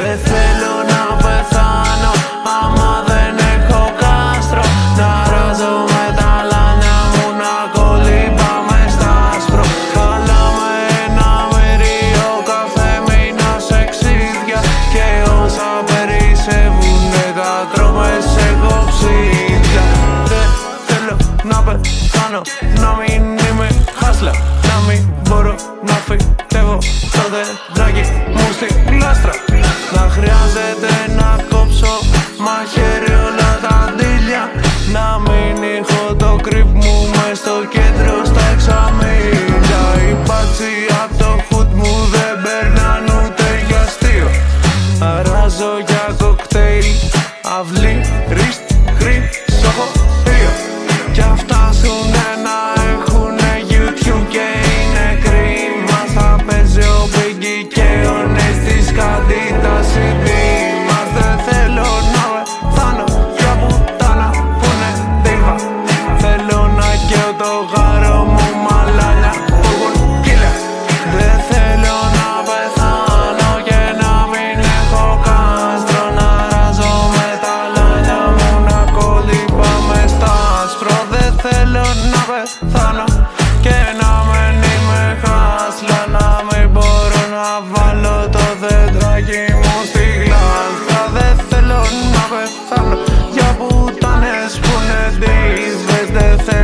Δεν θέλω να πεθάνω άμα δεν έχω κάστρο. Να ράζω με τα λάνια μου να κολύμπα με στα άσπρο. Καλά με ένα μερίο καφέ μήνα σε ξύδια. Και όσα περισσεύουνε τα τρώμε σε κοψίδια. Δεν θέλω να πεθάνω να μην είμαι χάσλα. Να μην μπορώ να φύγω. So. πεθάνω Και να μην είμαι χάσλα Να μην μπορώ να βάλω το δέντρακι μου στη γλάστα Δεν θέλω να πεθάνω Για πουτάνες που είναι δύσβες Δεν θέλω